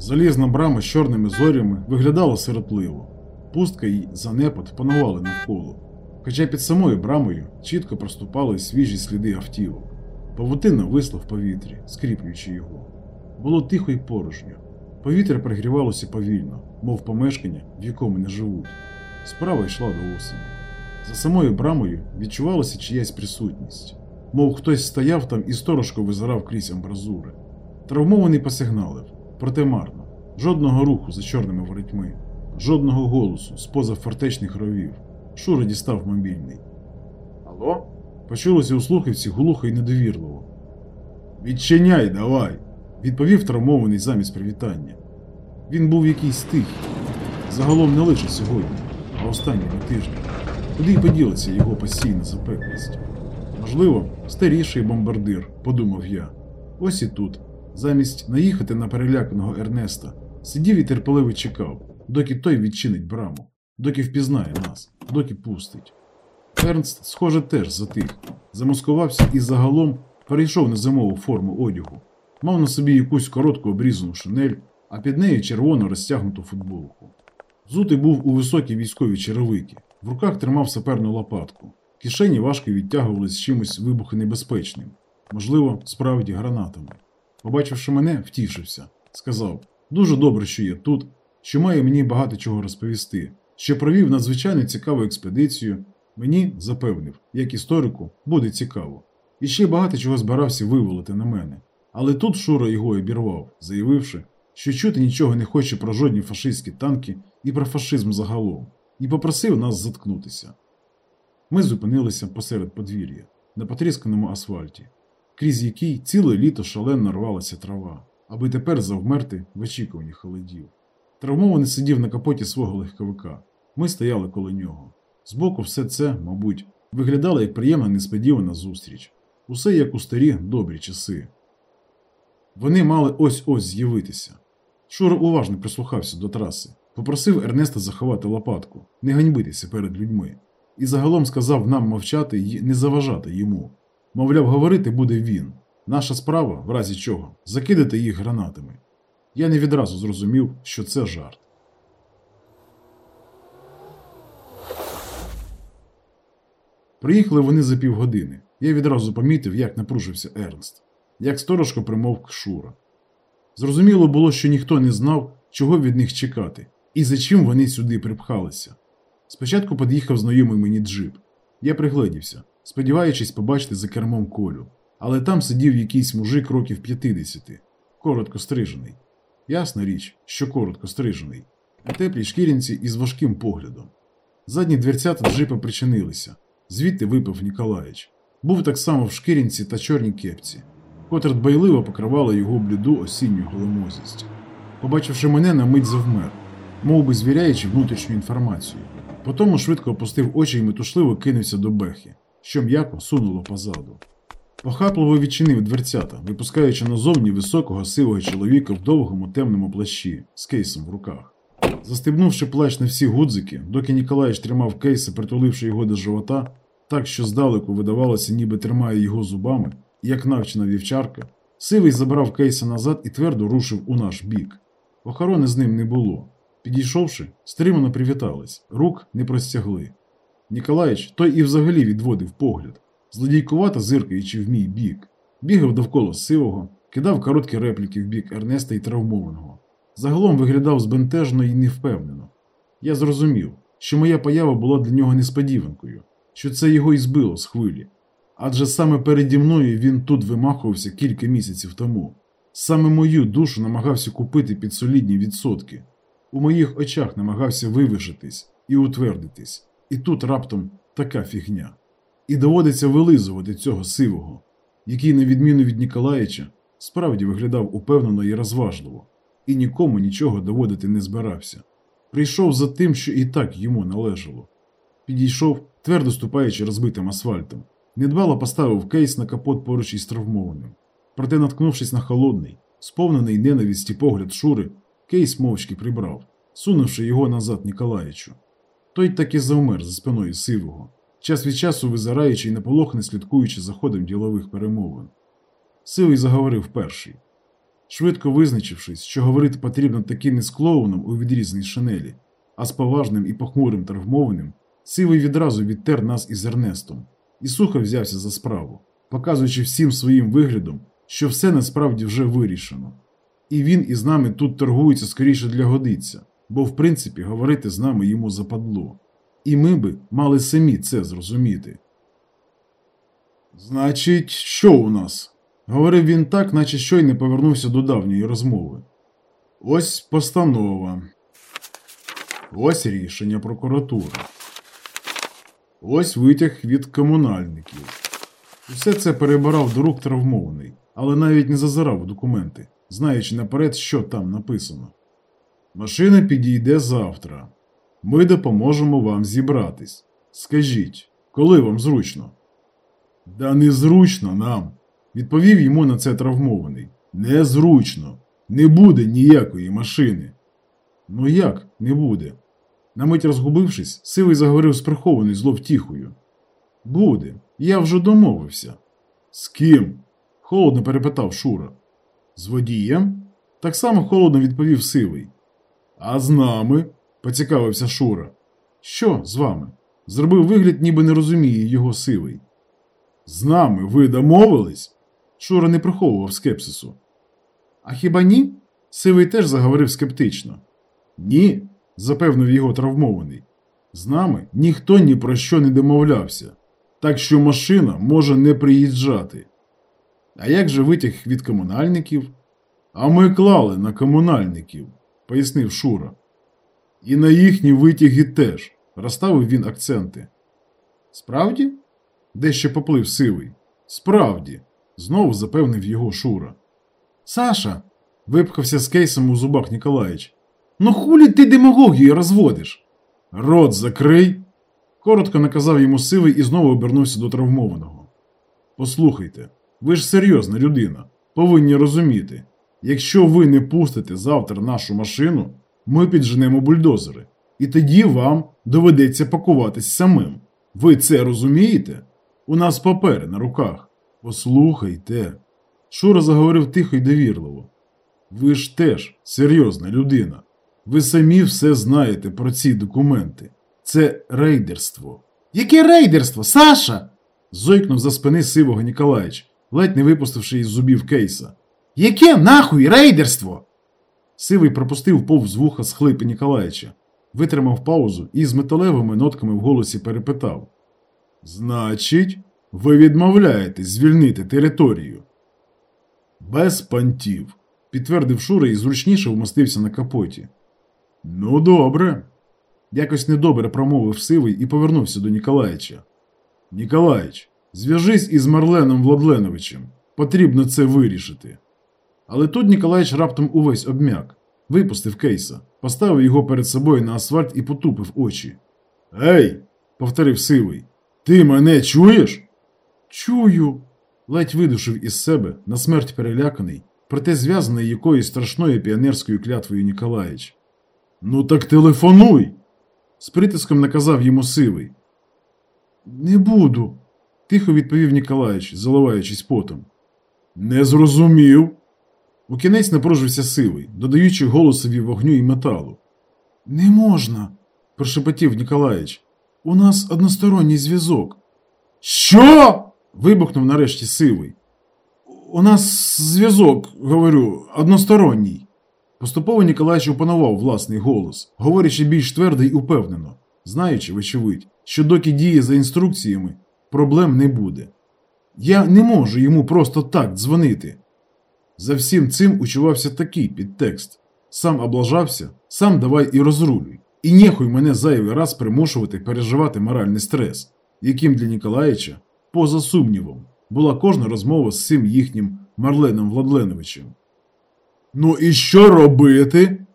Залізна брама з чорними зорями виглядала сиротливо. Пустка й занепад панували навколо. Хоча під самою брамою чітко проступали свіжі сліди автівок. Павутина висла в повітрі, скріплюючи його. Було тихо й порожньо. Повітря пригрівалося повільно, мов помешкання, в якому не живуть. Справа йшла до осені. За самою брамою відчувалася чиясь присутність, мов хтось стояв там і сторожко визирав крізь амбразури. Травмований посигналив, проте марно. Жодного руху за чорними воротьми, жодного голосу з-поза фортечних ровів. Шура дістав мобільний. Алло? Почулося у слухавці глухо і недовірливо. Відчиняй, давай! відповів травмований замість привітання. Він був якийсь тихий. Загалом не лише сьогодні, а останніми тижнями. Куди й поділася його постійна запеклість? Можливо, старіший бомбардир, подумав я. Ось і тут, замість наїхати на переляканого Ернеста, сидів і терпеливо чекав, доки той відчинить браму, доки впізнає нас, доки пустить. Ернст, схоже, теж затих, замаскувався і загалом перейшов на зимову форму одягу, мав на собі якусь коротку обрізану шинель, а під нею червоно розтягнуту футболку. Зутий був у високій військовій черевики, в руках тримав саперну лопатку. Кишені важко відтягувались чимось вибухонебезпечним, можливо, справді гранатами. Побачивши мене, втішився, сказав: дуже добре, що я тут, що має мені багато чого розповісти, що провів надзвичайно цікаву експедицію. Мені запевнив, як історику, буде цікаво. І ще багато чого збирався вивалити на мене. Але тут Шура його обірвав, заявивши, що чути нічого не хоче про жодні фашистські танки і про фашизм загалом, і попросив нас заткнутися. Ми зупинилися посеред подвір'я, на потрісканому асфальті, крізь який ціле літо шалено рвалася трава, аби тепер завмерти в очікуванні холодів. Травмований сидів на капоті свого легковика. Ми стояли коло нього. Збоку все це, мабуть, виглядало як приємна несподівана зустріч. Усе як у старі добрі часи. Вони мали ось-ось з'явитися. Шура уважно прислухався до траси, попросив Ернеста заховати лопатку, не ганьбитися перед людьми, і загалом сказав нам мовчати і не заважати йому. Мовляв, говорити буде він. Наша справа, в разі чого, закидати їх гранатами. Я не відразу зрозумів, що це жарт. Приїхали вони за півгодини. Я відразу помітив, як напружився Ернст, як сторожко примовк Шура. Зрозуміло було, що ніхто не знав, чого від них чекати, і за чим вони сюди припхалися. Спочатку під'їхав знайомий мені джип. Я пригледівся, сподіваючись побачити за кермом колю, але там сидів якийсь мужик років 50, коротко стрижений. Ясна річ, що коротко стрижений, у теплій шкірянці із важким поглядом. Задні дверцята джипа причинилися, звідти випив Ніколаїч. Був так само в шкірянці та чорній кепці, котра дбайливо покривала його бліду осінню голомозість. Побачивши мене, на мить завмер, мов би звіряючи внутрішню інформацію. Потому швидко опустив очі і метушливо кинувся до бехи, що м'яко сунуло позаду. Похапливо відчинив дверцята, випускаючи назовні високого сивого чоловіка в довгому темному плащі з кейсом в руках. Застебнувши плащ на всі гудзики, доки Ніколаїч тримав кейса, притуливши його до живота, так що здалеку видавалося, ніби тримає його зубами, як навчена вівчарка, сивий забрав кейса назад і твердо рушив у наш бік. Охорони з ним не було. Підійшовши, стримано привітались, рук не простягли. Ніколаїч той і взагалі відводив погляд, злодійкувато зиркаючи в мій бік, бігав довкола сивого, кидав короткі репліки в бік Ернеста і травмованого. Загалом виглядав збентежно і невпевнено. Я зрозумів, що моя поява була для нього несподіванкою, що це його і збило з хвилі. Адже саме переді мною він тут вимахувався кілька місяців тому. Саме мою душу намагався купити під солідні відсотки. У моїх очах намагався вивишитись і утвердитись. І тут раптом така фігня. І доводиться вилизувати цього сивого, який, на відміну від Ніколаїча, справді виглядав упевнено і розважливо, і нікому нічого доводити не збирався. Прийшов за тим, що і так йому належало. Підійшов, твердо ступаючи розбитим асфальтом, недбало поставив кейс на капот поруч із травмованим. Проте, наткнувшись на холодний, сповнений ненависті погляд Шури, кейс мовчки прибрав, сунувши його назад Ніколаїчу. Той так і завмер за спиною сивого, час від часу визираючи і наполохне слідкуючи за ходом ділових перемовин. Сивий заговорив перший. Швидко визначившись, що говорити потрібно таки не з клоуном у відрізній шинелі, а з поважним і похмурим травмованим, сивий відразу відтер нас із Ернестом і сухо взявся за справу, показуючи всім своїм виглядом, що все насправді вже вирішено. І він із нами тут торгується скоріше для годиться, бо в принципі говорити з нами йому западло. І ми би мали самі це зрозуміти. Значить, що у нас? Говорив він так, наче щойно повернувся до давньої розмови. Ось постанова. Ось рішення прокуратури. Ось витяг від комунальників. Усе це перебирав до рук травмований, але навіть не зазирав у документи, знаючи наперед, що там написано. Машина підійде завтра. Ми допоможемо вам зібратись. Скажіть, коли вам зручно? Да незручно нам, відповів йому на це травмований. Незручно. Не буде ніякої машини. Ну як не буде? На мить розгубившись, сивий заговорив з прихованою зловтіхою. Буде, я вже домовився. З ким? холодно перепитав Шура. З водієм? Так само холодно відповів сивий. А з нами? поцікавився Шура. Що з вами? Зробив вигляд, ніби не розуміє його сивий. З нами ви домовились? Шура не приховував скепсису. А хіба ні? Сивий теж заговорив скептично. Ні, запевнив його травмований. З нами ніхто ні про що не домовлявся, так що машина може не приїжджати. А як же витяг від комунальників? А ми клали на комунальників, пояснив Шура. І на їхні витяги теж, розставив він акценти. Справді? Дещо поплив сивий. Справді, знову запевнив його Шура. Саша. випхався з кейсом у зубах Ніколаїч. Ну хулі ти демагогію розводиш? Рот закрий. Коротко наказав йому сивий і знову обернувся до травмованого. Послухайте, ви ж серйозна людина, повинні розуміти. Якщо ви не пустите завтра нашу машину, ми підженемо бульдозери, і тоді вам доведеться пакуватись самим. Ви це розумієте? У нас папери на руках. Послухайте. Шура заговорив тихо й довірливо. Ви ж теж серйозна людина. Ви самі все знаєте про ці документи. Це рейдерство. Яке рейдерство, Саша? зойкнув за спини сивого Ніколаїч, ледь не випустивши із зубів кейса. Яке нахуй рейдерство? Сивий пропустив повз вуха схлипи Ніколаїча, витримав паузу і з металевими нотками в голосі перепитав: Значить, ви відмовляєтесь звільнити територію? Без пантів, підтвердив Шура і зручніше вмостився на капоті. Ну, добре. Якось недобре промовив сивий і повернувся до Ніколаїча. Ніколаїч, зв'яжись із Марленом Владленовичем. Потрібно це вирішити. Але тут Ніколаїч раптом увесь обмяк, випустив кейса, поставив його перед собою на асфальт і потупив очі. Ей, повторив сивий, ти мене чуєш? Чую. ледь видушив із себе, на смерть переляканий, проте зв'язаний якоюсь страшною піонерською клятвою Ніколаїч. Ну так телефонуй. з притиском наказав йому сивий. Не буду, тихо відповів Ніколаїч, заливаючись потом. Не зрозумів. У кінець напружився сивий, додаючи голосові вогню і металу. Не можна, прошепотів Ніколаїч. У нас односторонній зв'язок. Що? вибухнув нарешті сивий. У нас зв'язок, говорю, односторонній. Поступово Ніколаїч опанував власний голос, говорячи більш твердо й упевнено, знаючи, вочевидь, що доки діє за інструкціями, проблем не буде. Я не можу йому просто так дзвонити. За всім цим учувався такий підтекст сам облажався, сам давай і розрулюй. І нехуй мене зайвий раз примушувати переживати моральний стрес, яким для Ніколаїча, поза сумнівом, була кожна розмова з цим їхнім Марленом Владленовичем. Ну і що робити?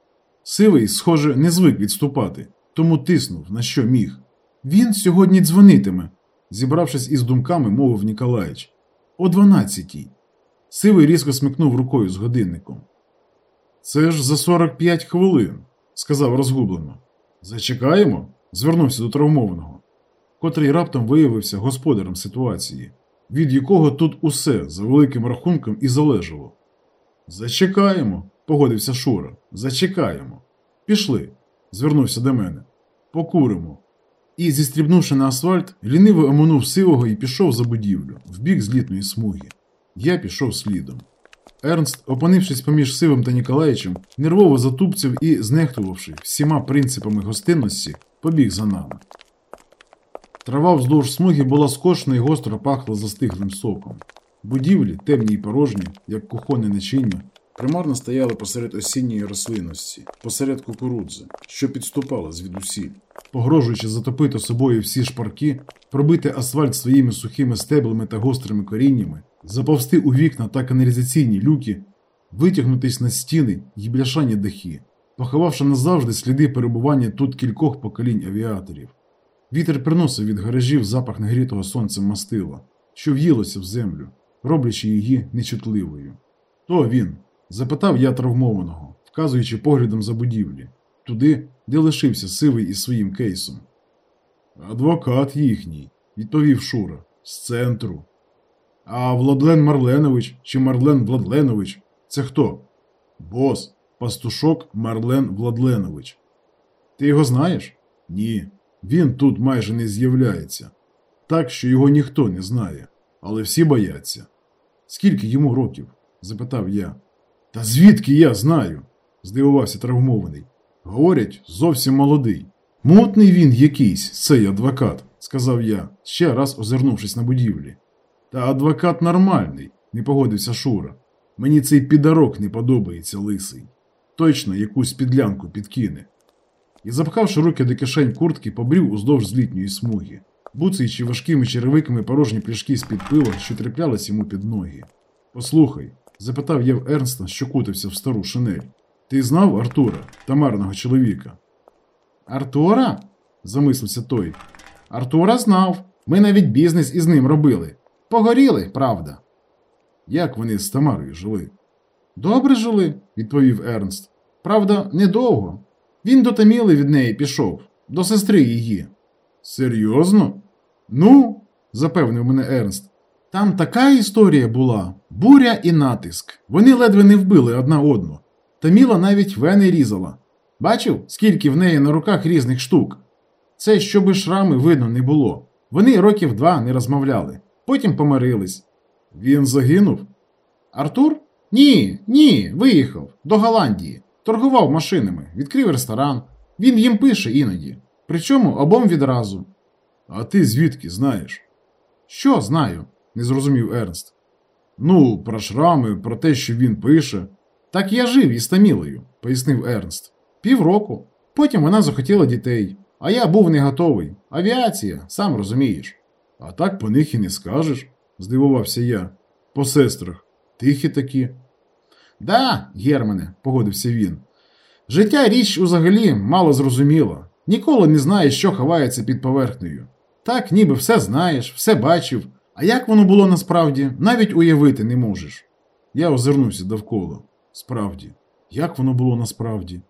Сивий, схоже, не звик відступати, тому тиснув, на що міг. Він сьогодні дзвонитиме, зібравшись із думками, мовив Ніколаїч. О дванадцятій. Сивий різко смикнув рукою з годинником. Це ж за 45 хвилин, сказав розгублено. Зачекаємо? звернувся до травмованого, котрий раптом виявився господарем ситуації, від якого тут усе за великим рахунком і залежало. Зачекаємо, погодився Шура. Зачекаємо. Пішли, звернувся до мене. Покуримо. І, зістрібнувши на асфальт, ліниво оминув сивого і пішов за будівлю, в бік злітної смуги. Я пішов слідом. Ернст, опинившись поміж Сивим та Ніколаєчем, нервово затупцяв і, знехтувавши всіма принципами гостинності, побіг за нами. Трава вздовж смуги була скошена і гостро пахла застиглим соком. Будівлі, темні й порожні, як кухонне начиння, примарно стояли посеред осінньої рослинності, посеред кукурудзи, що підступала звідусіль, погрожуючи затопити собою всі шпарки, пробити асфальт своїми сухими стеблами та гострими коріннями, заповзти у вікна та каналізаційні люки, витягнутись на стіни й бляшані дахи, поховавши назавжди сліди перебування тут кількох поколінь авіаторів. Вітер приносив від гаражів запах нагрітого сонцем мастила, що в'їлося в землю, роблячи її нечутливою. То він? Запитав я травмованого, вказуючи поглядом за будівлі, туди, де лишився сивий із своїм кейсом. Адвокат їхній, відповів Шура, з центру. А Владлен Марленович чи Марлен Владленович це хто? Бос, пастушок Марлен Владленович. Ти його знаєш? Ні. Він тут майже не з'являється. Так, що його ніхто не знає, але всі бояться. Скільки йому років? запитав я. Та звідки я знаю? здивувався травмований. Говорять, зовсім молодий. Мутний він якийсь, цей адвокат, сказав я, ще раз озирнувшись на будівлі. Та адвокат нормальний, не погодився Шура. Мені цей підарок не подобається лисий. Точно якусь підлянку підкине. І, запхавши руки до кишень куртки, побрів уздовж злітньої смуги, буцаючи важкими черевиками порожні пляшки з-під пива, що траплялись йому під ноги. Послухай, запитав я в Ернста, що кутився в стару шинель. Ти знав Артура, тамарного чоловіка? Артура? замислився той. Артура знав. Ми навіть бізнес із ним робили. Погоріли, правда. Як вони з Тамарою жили? Добре жили, відповів Ернст. Правда, недовго. Він до Таміли від неї пішов, до сестри її. Серйозно? Ну, запевнив мене Ернст. Там така історія була буря і натиск. Вони ледве не вбили одна одну. Таміла навіть вени різала. Бачив, скільки в неї на руках різних штук? Це щоби шрами видно не було. Вони років два не розмовляли, потім помирились. Він загинув? Артур? Ні, ні, виїхав до Голландії. Торгував машинами, відкрив ресторан. Він їм пише іноді. Причому обом відразу. А ти звідки знаєш? Що знаю? Не зрозумів Ернст. Ну, про шрами, про те, що він пише. Так я жив із Тамілою, пояснив Ернст. Півроку. Потім вона захотіла дітей, а я був не готовий. Авіація, сам розумієш. А так по них і не скажеш, здивувався я. По сестрах. Тихі такі. Да, Германе, погодився він. Життя річ взагалі мало зрозуміла. Ніколи не знаєш, що ховається під поверхнею. Так, ніби все знаєш, все бачив, а як воно було насправді, навіть уявити не можеш. Я озирнувся довкола. Справді, як воно було насправді?